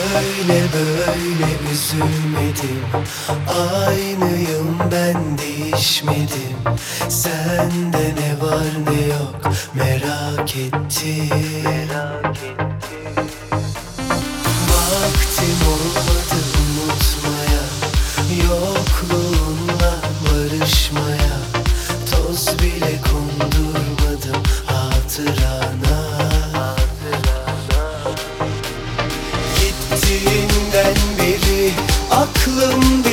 Böyle böyle üzülmedim. Aynıyım ben değişmedim. Sende ne var ne yok merak ettim Merak ettim. Vaktim olmadı unutmaya Yokluğunla barışmaya. Toz bile Hepsinden biri aklımda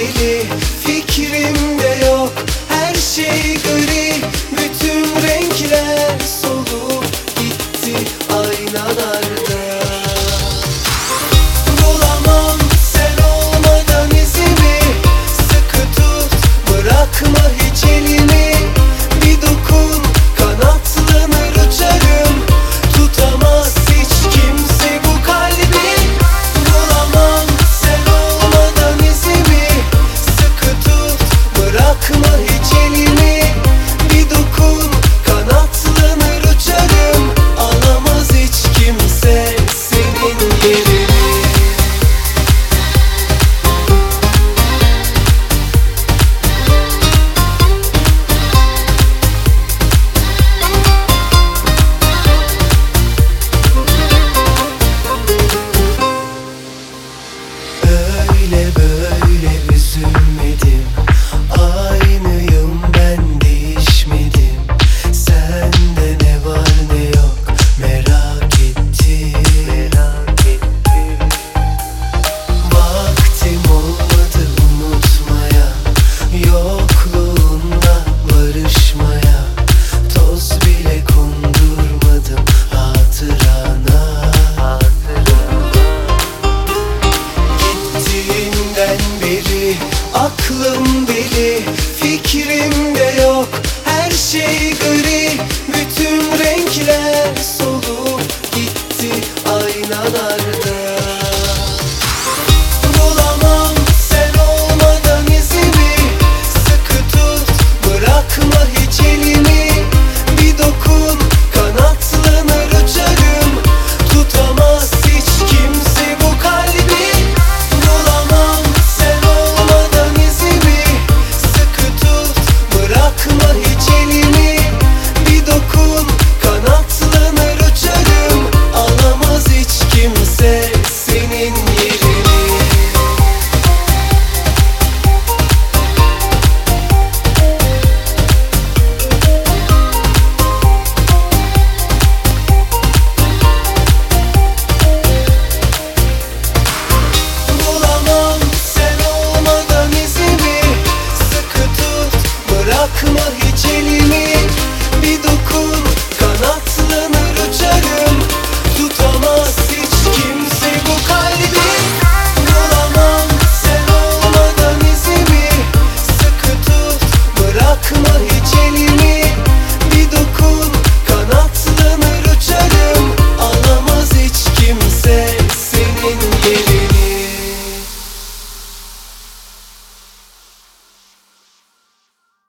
hiç elimi Bir dokun kanatlanır uçarım Tutamaz hiç kimse bu kalbi. Kalamam sen olmadan izimi. Sıkı tut bırakma hiç elimi.